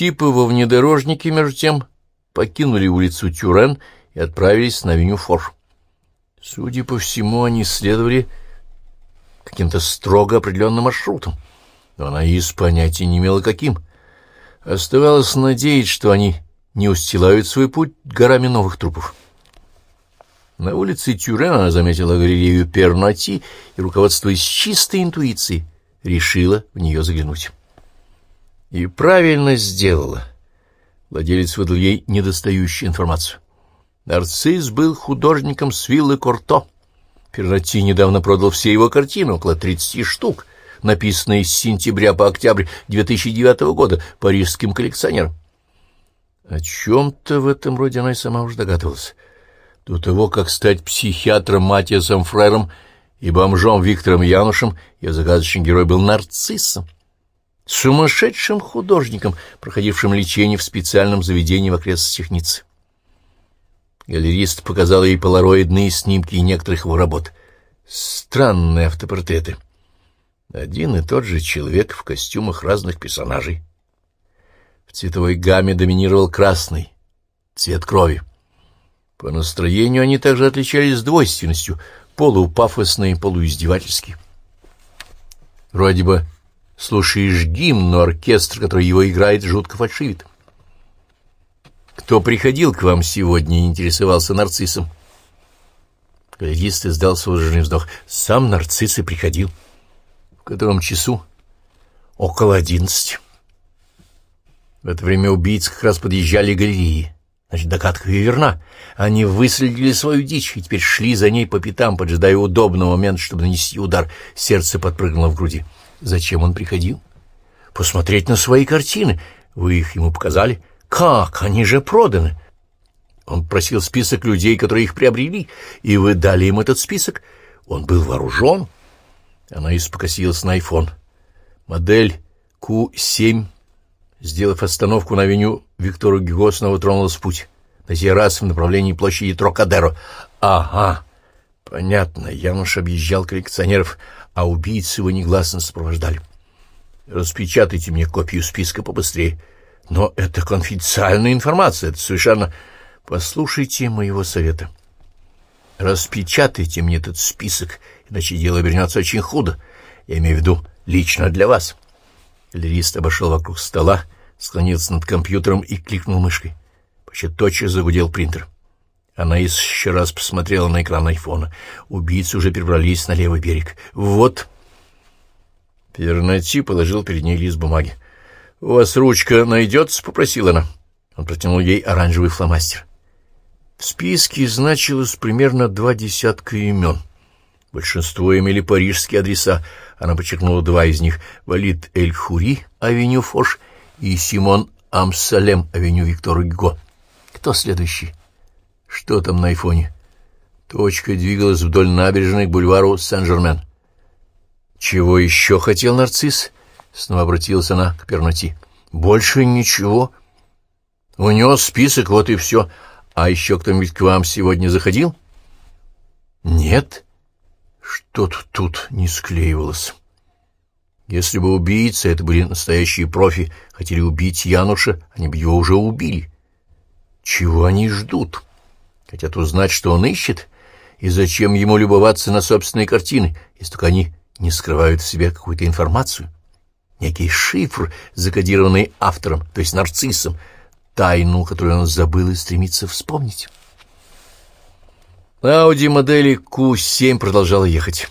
Типы во внедорожнике, между тем, покинули улицу Тюрен и отправились на авеню Фор. Судя по всему, они следовали каким-то строго определенным маршрутом, но она из понятия не имела каким. Оставалось надеяться, что они не устилают свой путь горами новых трупов. На улице Тюрен она заметила галерею Пернати и, руководствуясь чистой интуицией, решила в нее заглянуть. И правильно сделала. Владелец выдал ей недостающую информацию. Нарцисс был художником с виллы Корто. Пернати недавно продал все его картины, около 30 штук, написанные с сентября по октябрь 2009 года парижским коллекционером. О чем-то в этом роде она и сама уже догадывалась. До того, как стать психиатром Матиасом Фрером и бомжом Виктором Янушем, ее загадочный герой был нарциссом сумасшедшим художником, проходившим лечение в специальном заведении в окрестностях Ниццы. Галерист показал ей полароидные снимки некоторых его работ. Странные автопортреты. Один и тот же человек в костюмах разных персонажей. В цветовой гамме доминировал красный, цвет крови. По настроению они также отличались двойственностью, полупафосные, полуиздевательские. Вроде бы слушаешь гимн, но оркестр, который его играет, жутко фальшивит. «Кто приходил к вам сегодня?» — интересовался нарциссом. Галерист издал сложный вздох. «Сам нарцисс и приходил». «В котором часу?» «Около одиннадцати». В это время убийцы как раз подъезжали к галереи. Значит, догадка ее верна. Они выследили свою дичь и теперь шли за ней по пятам, поджидая удобного момента, чтобы нанести удар. Сердце подпрыгнуло в груди. Зачем он приходил? Посмотреть на свои картины. Вы их ему показали? Как? Они же проданы. Он просил список людей, которые их приобрели, и вы дали им этот список. Он был вооружен. Она испокосилась на айфон. Модель Q7, сделав остановку на авеню Виктора Гюго, снова тронулась в путь. На сей раз в направлении площади Трокадеро. Ага, понятно, Януш объезжал коллекционеров, а убийцы его негласно сопровождали. Распечатайте мне копию списка побыстрее. Но это конфиденциальная информация, это совершенно... Послушайте моего совета. Распечатайте мне этот список, иначе дело вернется очень худо. Я имею в виду лично для вас. Галерист обошел вокруг стола, склонился над компьютером и кликнул мышкой. Почти тотчас загудел принтер. Она еще раз посмотрела на экран айфона. Убийцы уже перебрались на левый берег. «Вот...» Пернати положил перед ней лист бумаги. «У вас ручка найдется?» — попросила она. Он протянул ей оранжевый фломастер. В списке значилось примерно два десятка имен. Большинство имели парижские адреса. Она подчеркнула два из них — Валид Эль-Хури, авеню Фош, и Симон Амсалем, авеню Виктора Гюго. Кто следующий? Что там на айфоне? Точка двигалась вдоль набережной к бульвару Сен-Жермен. Чего еще хотел нарцисс? Снова обратилась она к Перноти. Больше ничего. Унес список, вот и все. А еще кто-нибудь к вам сегодня заходил? Нет. Что-то тут не склеивалось. Если бы убийцы, это были настоящие профи, хотели убить Януша, они бы его уже убили. Чего они ждут? Хотят узнать, что он ищет, и зачем ему любоваться на собственные картины, если только они не скрывают в себе какую-то информацию. Некий шифр, закодированный автором, то есть нарциссом, тайну, которую он забыл и стремится вспомнить. Ауди модели Q7 продолжала ехать.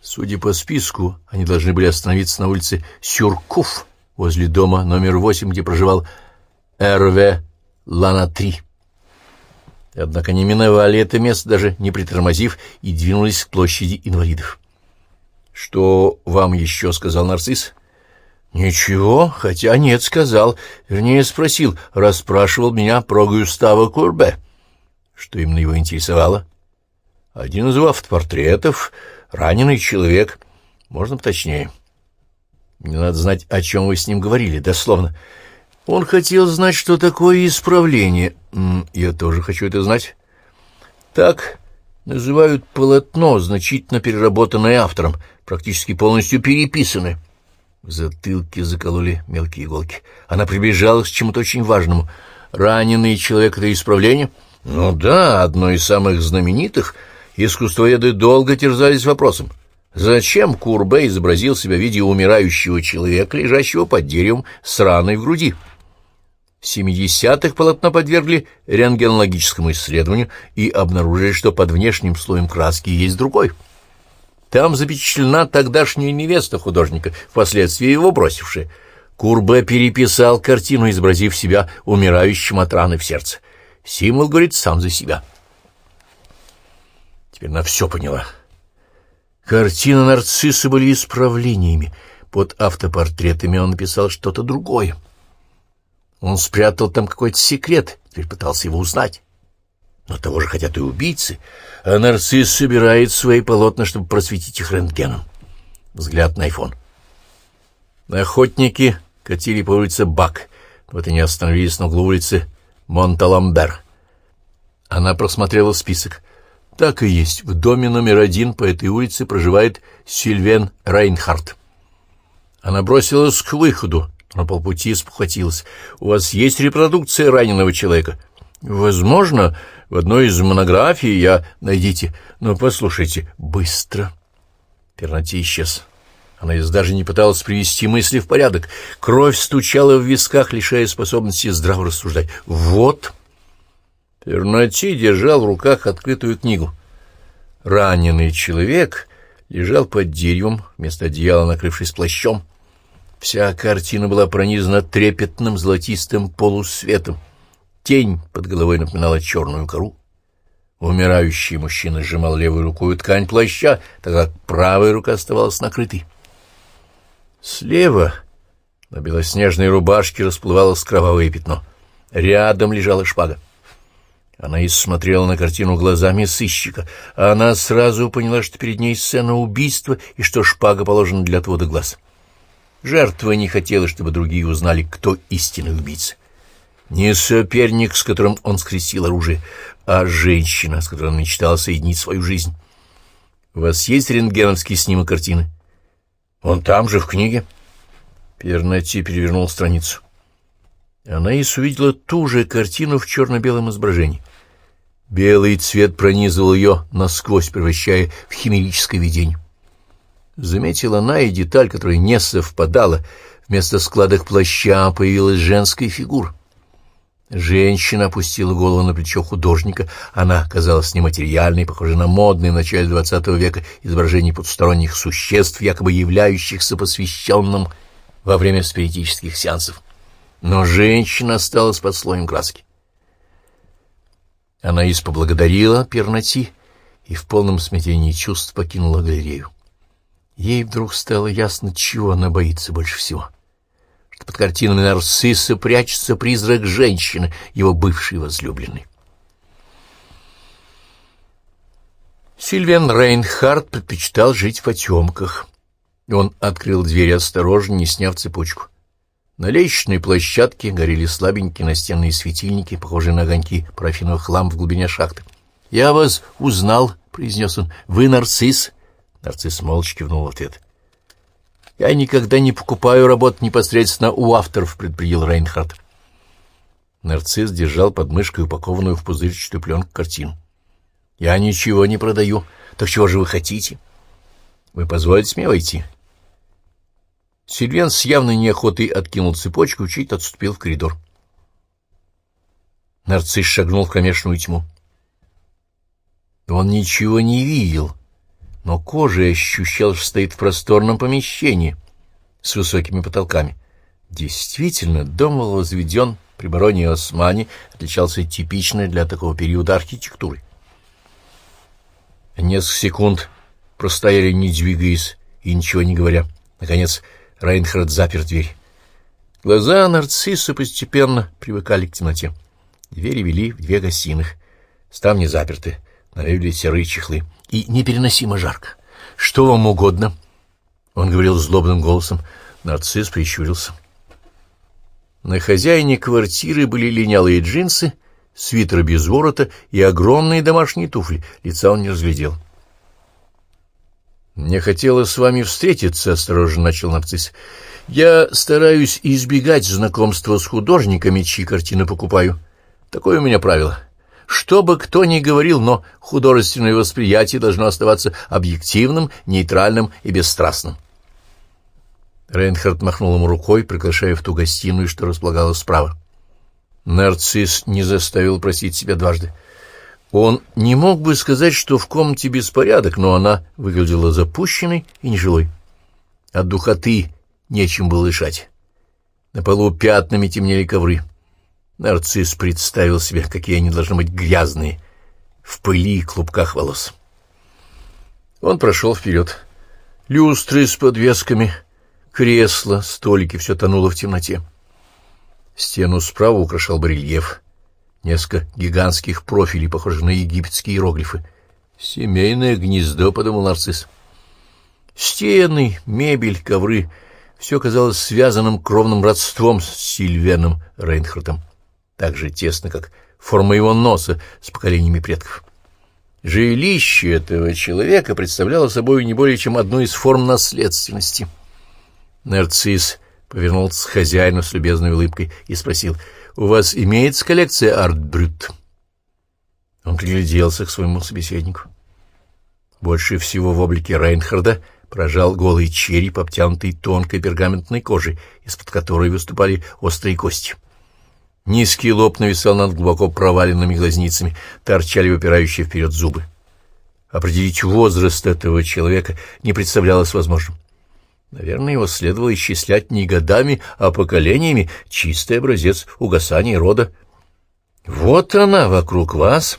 Судя по списку, они должны были остановиться на улице Сюркуф, возле дома номер 8, где проживал Р.В. Лана-3. Однако не миновали это место, даже не притормозив, и двинулись к площади инвалидов. — Что вам еще сказал нарцисс? — Ничего, хотя нет, сказал. Вернее, спросил, расспрашивал меня про Гюстава Курбе. Что именно его интересовало? — Один из автопортретов, раненый человек. Можно поточнее. Мне надо знать, о чем вы с ним говорили, дословно. — он хотел знать, что такое исправление. Я тоже хочу это знать. Так называют полотно, значительно переработанное автором, практически полностью переписанное. В затылке закололи мелкие иголки. Она приближалась к чему-то очень важному. Раненый человек — это исправление? Ну да, одно из самых знаменитых. Искусствоведы долго терзались вопросом. Зачем Курбе изобразил себя в виде умирающего человека, лежащего под деревом с раной в груди? В 70-х полотно подвергли рентгенологическому исследованию и обнаружили, что под внешним слоем краски есть другой — там запечатлена тогдашняя невеста художника, впоследствии его бросившая. Курбе переписал картину, изобразив себя умирающим от раны в сердце. Символ говорит сам за себя. Теперь она все поняла. Картины нарцисса были исправлениями. Под автопортретами он написал что-то другое. Он спрятал там какой-то секрет, теперь пытался его узнать. Но того же хотят и убийцы, а нарцисс собирает свои полотна, чтобы просветить их рентгеном. Взгляд на айфон. Охотники катили по улице Бак. Вот они остановились на углу улицы Монталамбер. Она просмотрела список. Так и есть. В доме номер один по этой улице проживает Сильвен Рейнхард. Она бросилась к выходу. На полпути спохватилась. «У вас есть репродукция раненого человека?» «Возможно, в одной из монографий я... Найдите. Но послушайте, быстро. Пернати исчез. Она даже не пыталась привести мысли в порядок. Кровь стучала в висках, лишая способности здраво рассуждать. «Вот!» Пернати держал в руках открытую книгу. Раненый человек лежал под деревом, вместо одеяла накрывшись плащом. Вся картина была пронизана трепетным золотистым полусветом. Тень под головой напоминала черную кору. Умирающий мужчина сжимал левой рукой ткань плаща, тогда правая рука оставалась накрытой. Слева на белоснежной рубашке расплывалось кровавое пятно. Рядом лежала шпага. Она смотрела на картину глазами сыщика, а она сразу поняла, что перед ней сцена убийства и что шпага положена для отвода глаз. Жертва не хотела, чтобы другие узнали, кто истинный убийца. Не соперник, с которым он скрестил оружие, а женщина, с которой он мечтал соединить свою жизнь. У вас есть рентгеновский снимок картины? Он там же, в книге. Пернати перевернул страницу. Анаис увидела ту же картину в черно-белом изображении. Белый цвет пронизывал ее насквозь, превращая в химерическое видение. Заметила она и деталь, которая не совпадала. Вместо складок плаща появилась женская фигура. Женщина опустила голову на плечо художника. Она казалась нематериальной, похожей на модные в начале двадцатого века изображения потусторонних существ, якобы являющихся посвященным во время спиритических сеансов. Но женщина осталась под слоем краски. Она из поблагодарила Пернати и в полном смятении чувств покинула галерею. Ей вдруг стало ясно, чего она боится больше всего — под картинами Нарцисса прячется призрак женщины, его бывшей возлюбленной. Сильвен Рейнхард предпочитал жить в потемках. Он открыл дверь осторожно, не сняв цепочку. На лестничной площадке горели слабенькие настенные светильники, похожие на огоньки парафиновых ламп в глубине шахты. — Я вас узнал, — произнес он. — Вы нарцисс? Нарцисс молча кивнул в ответ. — я никогда не покупаю работ непосредственно у авторов, предупредил Рейнхард. Нарцисс держал под мышкой упакованную в пузырчатую пленку картину. «Я ничего не продаю. Так чего же вы хотите? Вы позволите мне войти?» Сильвен с явной неохотой откинул цепочку чуть отступил в коридор. Нарцисс шагнул в кромешную тьму. Он ничего не видел, но кожей ощущал, что стоит в просторном помещении с высокими потолками. Действительно, дом был возведен при бароне Османе, отличался типичной для такого периода архитектурой. Несколько секунд простояли, не двигаясь и ничего не говоря. Наконец Рейнхард запер дверь. Глаза нарцисса постепенно привыкали к темноте. Двери вели в две гостиных. Ставни заперты, навели серые чехлы и непереносимо жарко. «Что вам угодно?» Он говорил злобным голосом. Нарцисс прищурился. На хозяине квартиры были линялые джинсы, свитер без ворота и огромные домашние туфли. Лица он не разглядел. «Мне хотелось с вами встретиться», — осторожно начал нарцисс. Я стараюсь избегать знакомства с художниками, чьи картины покупаю. Такое у меня правило. Что бы кто ни говорил, но художественное восприятие должно оставаться объективным, нейтральным и бесстрастным. Рейнхард махнул ему рукой, приглашая в ту гостиную, что располагалась справа. Нарцисс не заставил просить себя дважды. Он не мог бы сказать, что в комнате беспорядок, но она выглядела запущенной и нежилой. От духоты нечем было дышать. На полу пятнами темнели ковры. Нарцисс представил себе, какие они должны быть грязные, в пыли и клубках волос. Он прошел вперед. Люстры с подвесками, кресла, столики — все тонуло в темноте. Стену справа украшал барельеф. Несколько гигантских профилей, похожих на египетские иероглифы. «Семейное гнездо», — подумал нарцисс. Стены, мебель, ковры — все казалось связанным кровным родством с Сильвеном Рейнхартом так же тесно, как форма его носа с поколениями предков. Жилище этого человека представляло собой не более чем одну из форм наследственности. Нарцисс повернулся к хозяину с любезной улыбкой и спросил, «У вас имеется коллекция арт-брют?» Он пригляделся к своему собеседнику. Больше всего в облике Рейнхарда прожал голый череп, обтянутый тонкой пергаментной кожей, из-под которой выступали острые кости. Низкий лоб нависал над глубоко проваленными глазницами, торчали выпирающие вперед зубы. Определить возраст этого человека не представлялось возможным. Наверное, его следовало исчислять не годами, а поколениями, чистый образец угасания рода. Вот она вокруг вас.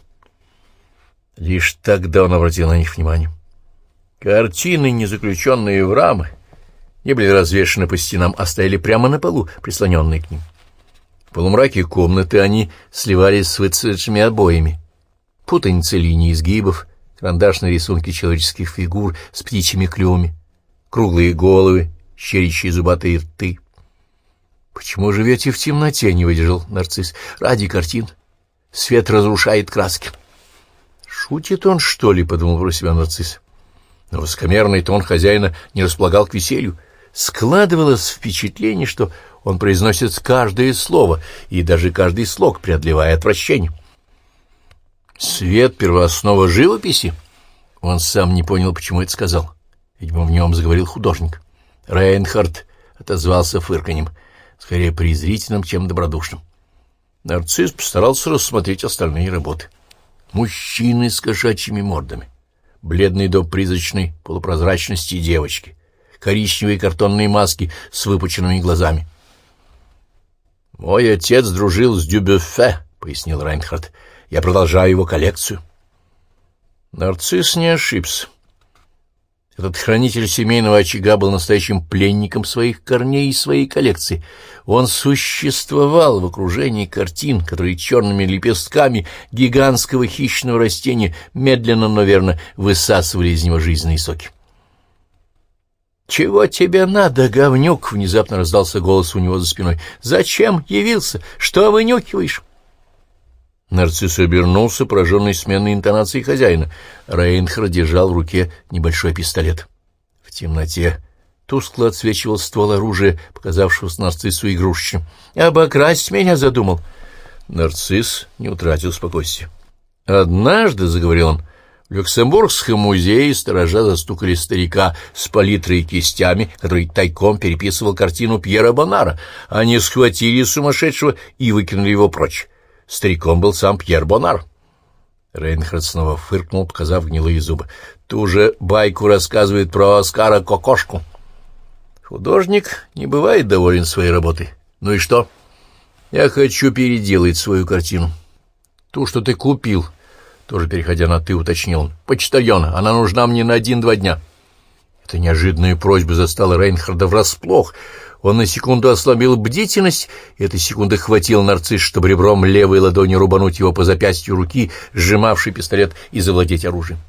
Лишь тогда он обратил на них внимание. Картины, не заключенные в рамы, не были развешаны по стенам, а стояли прямо на полу, прислоненные к ним. В полумраке комнаты они сливались с выцветшими обоями. Путаница линий изгибов, карандашные рисунки человеческих фигур с птичьими клювами, круглые головы, щерящие зубатые рты. «Почему живете в темноте?» — не выдержал нарцисс. «Ради картин. Свет разрушает краски». «Шутит он, что ли?» — подумал про себя нарцисс. Но высокомерный тон хозяина не располагал к веселью. Складывалось впечатление, что он произносит каждое слово и даже каждый слог, преодолевая отвращение. Свет — первооснова живописи. Он сам не понял, почему это сказал. Видимо, в нем заговорил художник. Рейнхард отозвался фырканем, скорее презрительным, чем добродушным. Нарцисс постарался рассмотреть остальные работы. Мужчины с кошачьими мордами, бледные до призрачной полупрозрачности девочки, коричневые картонные маски с выпученными глазами — «Мой отец дружил с Дюбюфе», — пояснил Райнхард. «Я продолжаю его коллекцию». Нарцисс не ошибся. Этот хранитель семейного очага был настоящим пленником своих корней и своей коллекции. Он существовал в окружении картин, которые черными лепестками гигантского хищного растения медленно, но верно высасывали из него жизненные соки. «Чего тебе надо, говнюк?» — внезапно раздался голос у него за спиной. «Зачем явился? Что вынюхиваешь?» Нарцисс обернулся, пораженный сменной интонацией хозяина. Рейнхард держал в руке небольшой пистолет. В темноте тускло отсвечивал ствол оружия, показавшегося нарциссу игрушечным. «Обокрасть меня задумал!» Нарцисс не утратил спокойствия. «Однажды», — заговорил он, в Люксембургском музее сторожа застукали старика с палитрой и кистями, который тайком переписывал картину Пьера Бонара. Они схватили сумасшедшего и выкинули его прочь. Стариком был сам Пьер Бонар. Рейнхард снова фыркнул, показав гнилые зубы. Ту же байку рассказывает про Оскара Кокошку. Художник не бывает доволен своей работой. Ну и что? Я хочу переделать свою картину. Ту, что ты купил — тоже переходя на «ты», уточнил он. «Почтальона, она нужна мне на один-два дня». Эта неожиданная просьба застала Рейнхарда врасплох. Он на секунду ослабил бдительность, и этой секунды хватил нарцисс, чтобы ребром левой ладони рубануть его по запястью руки, сжимавший пистолет, и завладеть оружием.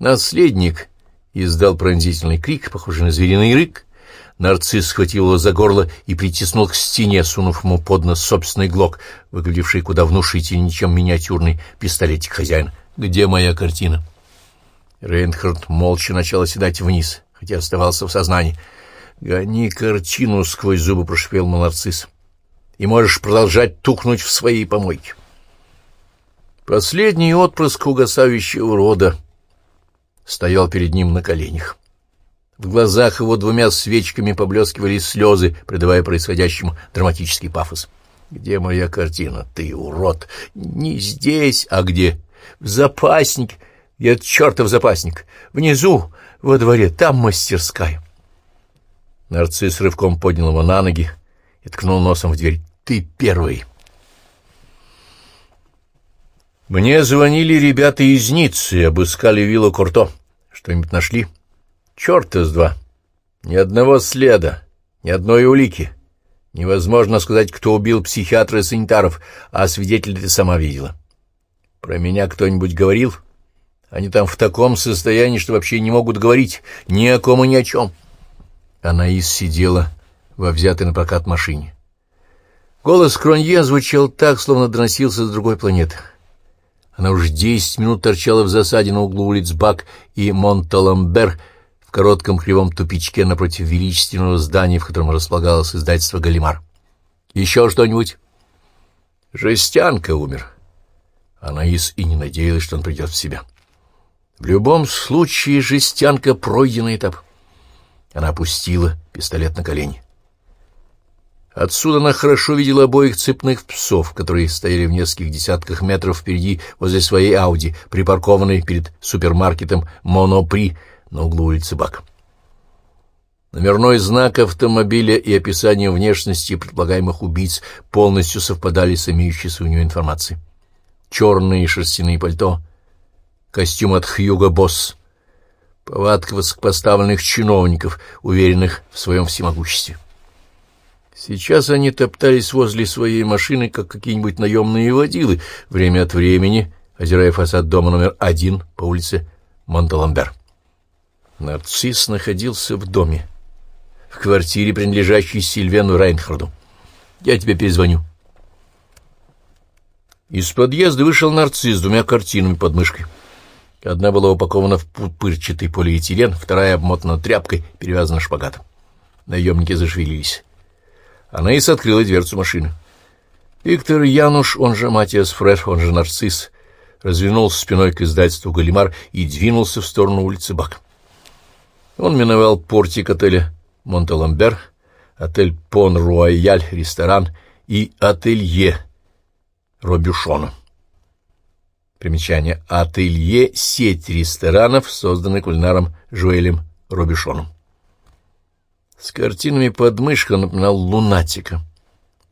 Наследник издал пронзительный крик, похожий на звериный рык, Нарцисс схватил его за горло и притиснул к стене, сунув ему под нос собственный глок, выглядевший куда внушительнее, чем миниатюрный пистолетик хозяина. «Где моя картина?» Рейнхард молча начал оседать вниз, хотя оставался в сознании. Гони картину сквозь зубы, прошипел нарцисс. И можешь продолжать тухнуть в своей помойке. Последний отпрыск угасающего рода стоял перед ним на коленях. В глазах его двумя свечками поблескивали слезы, придавая происходящему драматический пафос. «Где моя картина? Ты урод! Не здесь, а где? В запаснике! Я чертов запасник! Внизу, во дворе, там мастерская!» Нарцисс рывком поднял его на ноги и ткнул носом в дверь. «Ты первый!» Мне звонили ребята из Ниццы, обыскали виллу Курто. Что-нибудь нашли? Черт из два. Ни одного следа, ни одной улики. Невозможно сказать, кто убил психиатра и санитаров, а свидетелей ты сама видела. Про меня кто-нибудь говорил? Они там в таком состоянии, что вообще не могут говорить ни о ком и ни о чем. Анаис сидела во взятой на прокат машине. Голос Кронье звучал так, словно доносился с другой планеты. Она уже десять минут торчала в засаде на углу улиц Бак и Монталамбер коротком кривом тупичке напротив величественного здания, в котором располагалось издательство «Галимар». «Еще что-нибудь?» «Жестянка умер». Анаис и не надеялась, что он придет в себя. В любом случае жестянка — пройденный этап. Она опустила пистолет на колени. Отсюда она хорошо видела обоих цепных псов, которые стояли в нескольких десятках метров впереди возле своей Ауди, припаркованной перед супермаркетом «Монопри» на углу улицы Бак. Номерной знак автомобиля и описание внешности предполагаемых убийц полностью совпадали с имеющейся у нее информацией. Черные шерстяные пальто, костюм от Хьюго Босс, повадка высокопоставленных чиновников, уверенных в своем всемогуществе. Сейчас они топтались возле своей машины, как какие-нибудь наемные водилы, время от времени, озирая фасад дома номер один по улице Монталамбер. Нарцисс находился в доме, в квартире, принадлежащей Сильвену Райнхарду. Я тебе перезвоню. Из подъезда вышел нарцисс с двумя картинами под мышкой. Одна была упакована в пупырчатый полиэтилен, вторая обмотана тряпкой, перевязана шпагатом. Наемники зашевелились. Анаис открыла дверцу машины. Виктор Януш, он же Матиас Фрер, он же Нарцисс, развернулся спиной к издательству «Галимар» и двинулся в сторону улицы Бак. Он миновал портик отеля «Монталамбер», отель «Пон-Руаяль», ресторан и ателье Робюшона. Примечание. Ателье — сеть ресторанов, созданная кулинаром Жуэлем Робюшоном. С картинами под мышкой напоминал лунатика.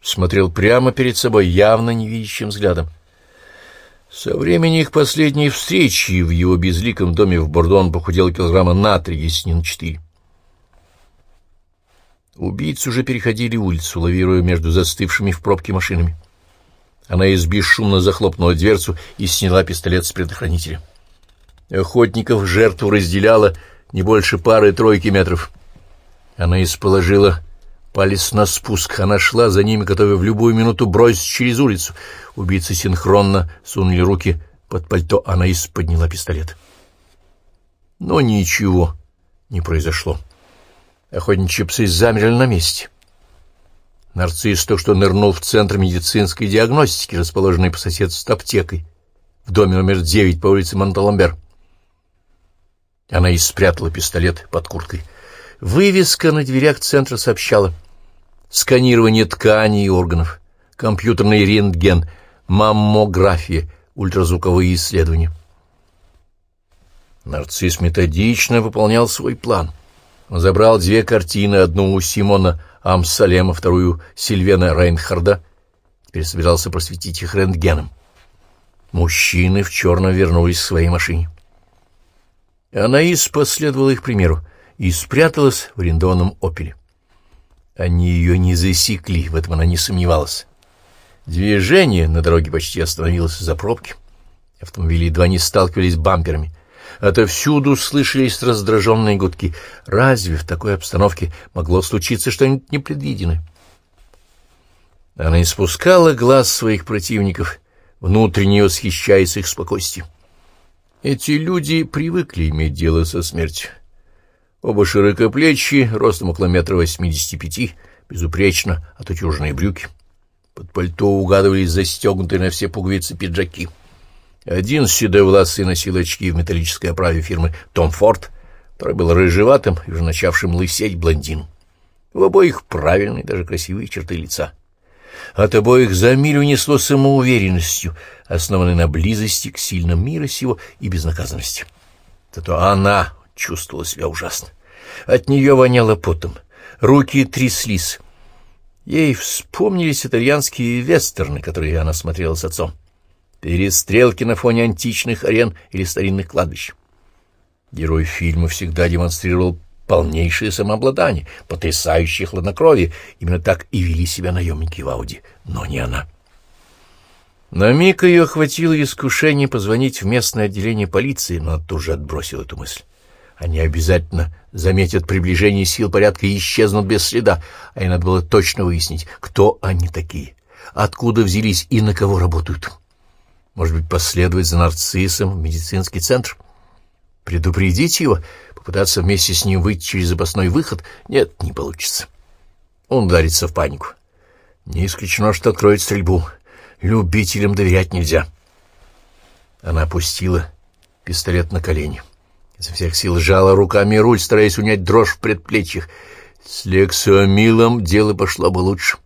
Смотрел прямо перед собой явно невидящим взглядом. Со времени их последней встречи в его безликом доме в Бордо он похудел килограмма на три, если не на четыре. Убийцы уже переходили улицу, лавируя между застывшими в пробке машинами. Она из бесшумно захлопнула дверцу и сняла пистолет с предохранителя. Охотников жертву разделяла не больше пары-тройки метров — она исположила палец на спуск. Она шла за ними, готовя в любую минуту бросить через улицу. Убийцы синхронно сунули руки под пальто. Она подняла пистолет. Но ничего не произошло. Охотничьи псы замерли на месте. Нарцисс то, что нырнул в центр медицинской диагностики, расположенный по соседству с аптекой, в доме номер девять по улице Монталамбер. Она и спрятала пистолет под курткой. Вывеска на дверях центра сообщала сканирование тканей и органов, компьютерный рентген, маммография, ультразвуковые исследования. Нарцисс методично выполнял свой план. Он забрал две картины, одну у Симона Амсалема, вторую Сильвена Рейнхарда. Теперь собирался просветить их рентгеном. Мужчины в черном вернулись к своей машине. Анаис последовала их примеру и спряталась в арендованном «Опеле». Они ее не засекли, в этом она не сомневалась. Движение на дороге почти остановилось из-за пробки. Автомобили едва не сталкивались бамперами. Отовсюду слышались раздраженные гудки. Разве в такой обстановке могло случиться что-нибудь непредвиденное? Она не спускала глаз своих противников, внутренне восхищаясь их спокойствием. Эти люди привыкли иметь дело со смертью. Оба широкоплечие, ростом около метра восьмидесяти пяти, безупречно отутюженные брюки. Под пальто угадывались застегнутые на все пуговицы пиджаки. Один седовласый носил очки в металлической оправе фирмы «Том Форд», второй был рыжеватым и уже начавшим лысеть блондин. В обоих правильные, даже красивые черты лица. От обоих за милю несло самоуверенностью, основанной на близости к сильным мира сего и безнаказанности. Зато она чувствовала себя ужасно. От нее воняло потом, руки тряслись. Ей вспомнились итальянские вестерны, которые она смотрела с отцом. Перестрелки на фоне античных арен или старинных кладбищ. Герой фильма всегда демонстрировал полнейшее самообладание, потрясающее хладнокровие. Именно так и вели себя наемники в Ауди, но не она. На миг ее охватило искушение позвонить в местное отделение полиции, но она тоже отбросила эту мысль. Они обязательно заметят приближение сил порядка и исчезнут без следа, а ей надо было точно выяснить, кто они такие, откуда взялись и на кого работают. Может быть, последовать за нарциссом в медицинский центр? Предупредить его, попытаться вместе с ним выйти через запасной выход? Нет, не получится. Он ударится в панику. Не исключено, что откроет стрельбу. Любителям доверять нельзя. Она опустила пистолет на колени. — изо всех сил сжала руками руль, стараясь унять дрожь в предплечьях. С лексиомилом дело пошло бы лучше.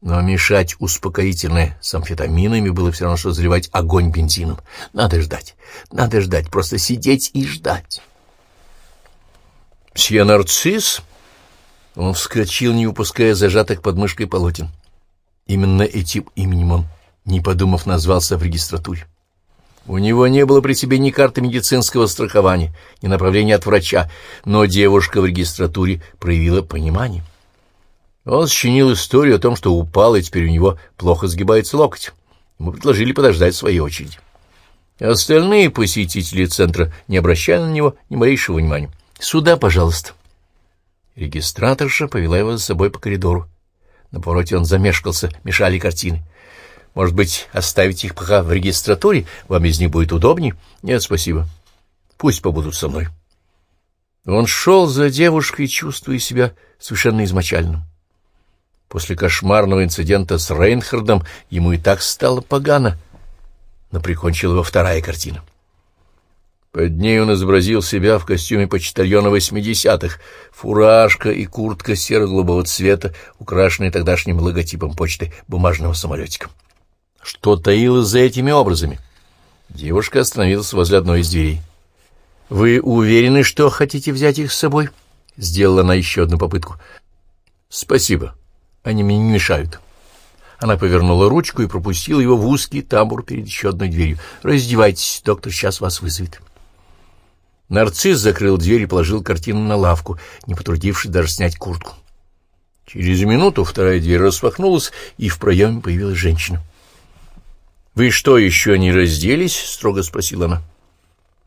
Но мешать успокоительное с амфетаминами было все равно, что заливать огонь бензином. Надо ждать, надо ждать, просто сидеть и ждать. Мсье Нарцисс? Он вскочил, не упуская зажатых под мышкой полотен. Именно этим именем он, не подумав, назвался в регистратуре. У него не было при себе ни карты медицинского страхования, ни направления от врача, но девушка в регистратуре проявила понимание. Он сочинил историю о том, что упал, и теперь у него плохо сгибается локоть. Ему предложили подождать своей очереди. Остальные посетители центра не обращали на него ни малейшего внимания. «Сюда, пожалуйста». Регистраторша повела его за собой по коридору. На повороте он замешкался, мешали картины. Может быть, оставить их пока в регистратуре? Вам из них будет удобнее? Нет, спасибо. Пусть побудут со мной. Он шел за девушкой, чувствуя себя совершенно измочальным. После кошмарного инцидента с Рейнхардом ему и так стало погано, но прикончила его вторая картина. Под ней он изобразил себя в костюме почтальона восьмидесятых, фуражка и куртка серо-голубого цвета, украшенные тогдашним логотипом почты бумажного самолетика. Что таилось за этими образами? Девушка остановилась возле одной из дверей. «Вы уверены, что хотите взять их с собой?» Сделала она еще одну попытку. «Спасибо. Они мне не мешают». Она повернула ручку и пропустила его в узкий тамбур перед еще одной дверью. «Раздевайтесь, доктор сейчас вас вызовет». Нарцисс закрыл дверь и положил картину на лавку, не потрудившись даже снять куртку. Через минуту вторая дверь распахнулась, и в проеме появилась женщина. «Вы что, еще не разделись?» — строго спросила она.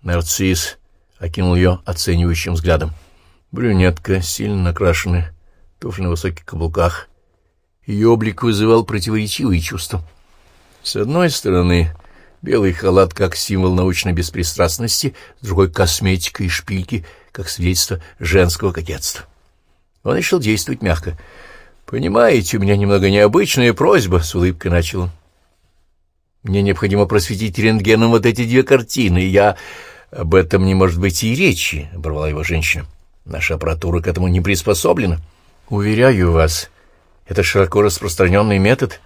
Нарцисс окинул ее оценивающим взглядом. Брюнетка, сильно накрашенная, туфли на высоких каблуках. Ее облик вызывал противоречивые чувства. С одной стороны, белый халат как символ научной беспристрастности, с другой — косметика и шпильки, как свидетельство женского кокетства. Он решил действовать мягко. «Понимаете, у меня немного необычная просьба», — с улыбкой начал он. Мне необходимо просветить рентгеном вот эти две картины. Я... Об этом не может быть и речи, — оборвала его женщина. Наша аппаратура к этому не приспособлена. Уверяю вас, это широко распространенный метод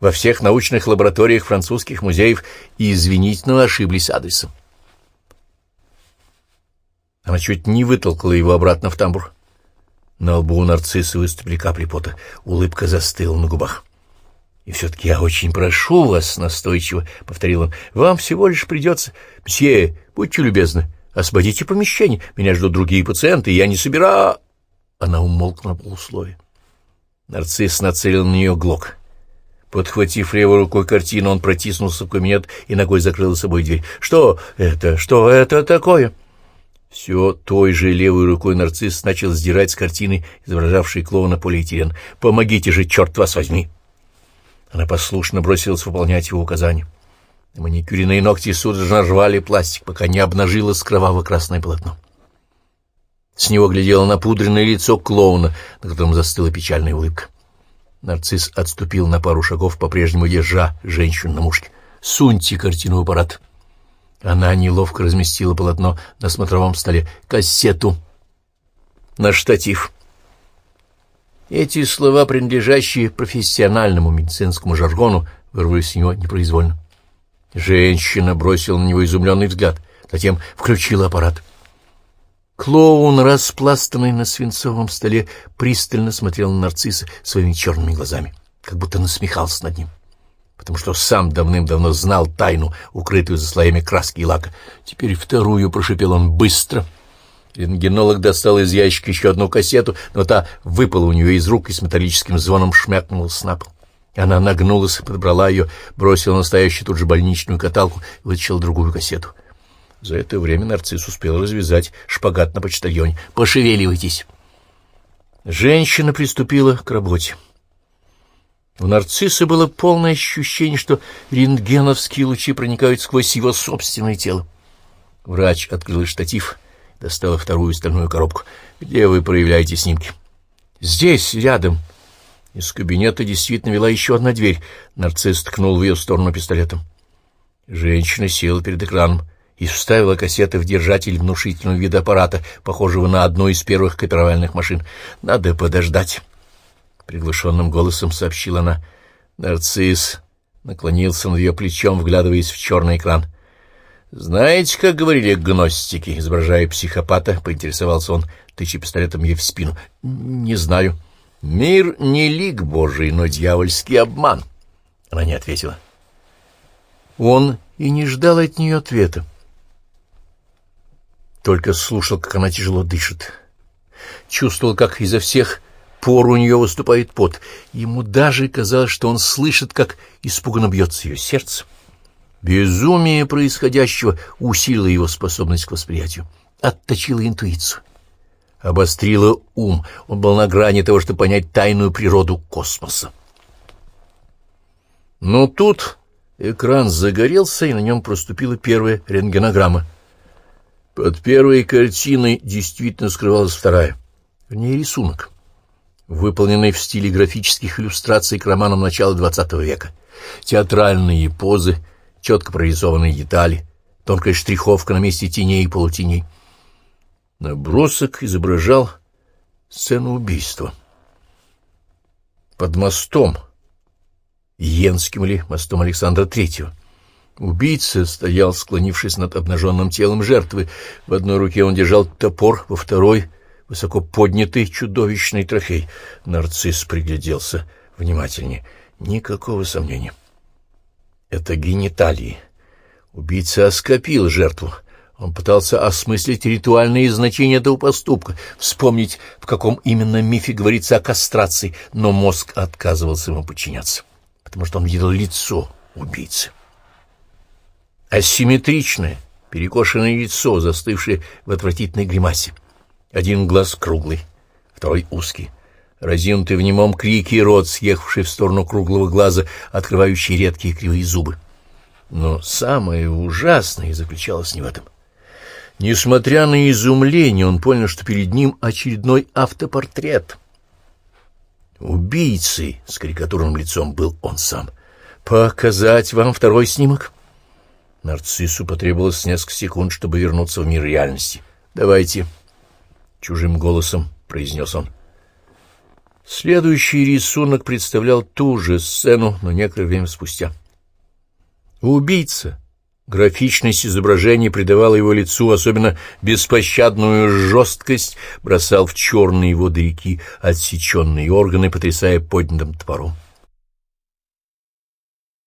во всех научных лабораториях французских музеев, и, извините, но ошиблись адресом. Она чуть не вытолкала его обратно в тамбур. На лбу у нарцисса выступили капли пота. Улыбка застыла на губах. «И все-таки я очень прошу вас, — настойчиво повторил он, — вам всего лишь придется... Мсье, будьте любезны, освободите помещение, меня ждут другие пациенты, я не собираю...» Она умолкла на полусловие. Нарцисс нацелил на нее глок. Подхватив левой рукой картину, он протиснулся в кабинет и ногой закрыл за собой дверь. «Что это? Что это такое?» Все той же левой рукой нарцисс начал сдирать с картины, изображавшей клоуна полиэтилен. «Помогите же, черт вас возьми!» Она послушно бросилась выполнять его указания. Маникюренные ногти судорожно рвали пластик, пока не обнажилось кроваво-красное полотно. С него глядело напудренное лицо клоуна, на котором застыла печальная улыбка. Нарцисс отступил на пару шагов, по-прежнему держа женщину на мушке. «Суньте картину в аппарат». Она неловко разместила полотно на смотровом столе. «Кассету на штатив». Эти слова, принадлежащие профессиональному медицинскому жаргону, вырвались у него непроизвольно. Женщина бросила на него изумленный взгляд, затем включила аппарат. Клоун, распластанный на свинцовом столе, пристально смотрел на нарцисса своими черными глазами, как будто насмехался над ним, потому что сам давным-давно знал тайну, укрытую за слоями краски и лака. Теперь вторую прошипел он быстро. Рентгенолог достал из ящика еще одну кассету, но та выпала у нее из рук и с металлическим звоном шмякнулась на пол. Она нагнулась, подобрала ее, бросила настоящую тут же больничную каталку и вытащила другую кассету — за это время нарцисс успел развязать шпагат на почтальоне. «Пошевеливайтесь!» Женщина приступила к работе. У нарцисса было полное ощущение, что рентгеновские лучи проникают сквозь его собственное тело. Врач открыл штатив, достала вторую стальную коробку. «Где вы проявляете снимки?» «Здесь, рядом». Из кабинета действительно вела еще одна дверь. Нарцисс ткнул в ее сторону пистолетом. Женщина села перед экраном и вставила кассеты в держатель внушительного вида аппарата, похожего на одну из первых копировальных машин. «Надо подождать», — приглушенным голосом сообщила она. Нарцисс наклонился над ее плечом, вглядываясь в черный экран. «Знаете, как говорили гностики?» — изображая психопата, поинтересовался он, тыча пистолетом ей в спину. «Не знаю». «Мир не лик Божий, но дьявольский обман», — она не ответила. Он и не ждал от нее ответа только слушал, как она тяжело дышит. Чувствовал, как изо всех пор у нее выступает пот. Ему даже казалось, что он слышит, как испуганно бьется ее сердце. Безумие происходящего усилило его способность к восприятию, отточило интуицию, обострило ум. Он был на грани того, чтобы понять тайную природу космоса. Но тут экран загорелся, и на нем проступила первая рентгенограмма — под первой картиной действительно скрывалась вторая, в ней рисунок, выполненный в стиле графических иллюстраций к романам начала XX века. Театральные позы, четко прорисованные детали, тонкая штриховка на месте теней и полутеней. Набросок изображал сцену убийства. Под мостом, Йенским или мостом Александра Третьего. Убийца стоял, склонившись над обнаженным телом жертвы. В одной руке он держал топор, во второй — высоко поднятый чудовищный трофей. Нарцисс пригляделся внимательнее. Никакого сомнения. Это гениталии. Убийца оскопил жертву. Он пытался осмыслить ритуальные значения этого поступка, вспомнить, в каком именно мифе говорится о кастрации, но мозг отказывался ему подчиняться, потому что он видел лицо убийцы асимметричное, перекошенное лицо, застывшее в отвратительной гримасе. Один глаз круглый, второй узкий. Разинутый в немом крике рот, съехавший в сторону круглого глаза, открывающий редкие кривые зубы. Но самое ужасное заключалось не в этом. Несмотря на изумление, он понял, что перед ним очередной автопортрет. Убийцей с карикатурным лицом был он сам. «Показать вам второй снимок?» Нарциссу потребовалось несколько секунд, чтобы вернуться в мир реальности. «Давайте», — чужим голосом произнес он. Следующий рисунок представлял ту же сцену, но некоторое время спустя. Убийца. Графичность изображения придавала его лицу особенно беспощадную жесткость, бросал в черные воды реки отсеченные органы, потрясая поднятым топором.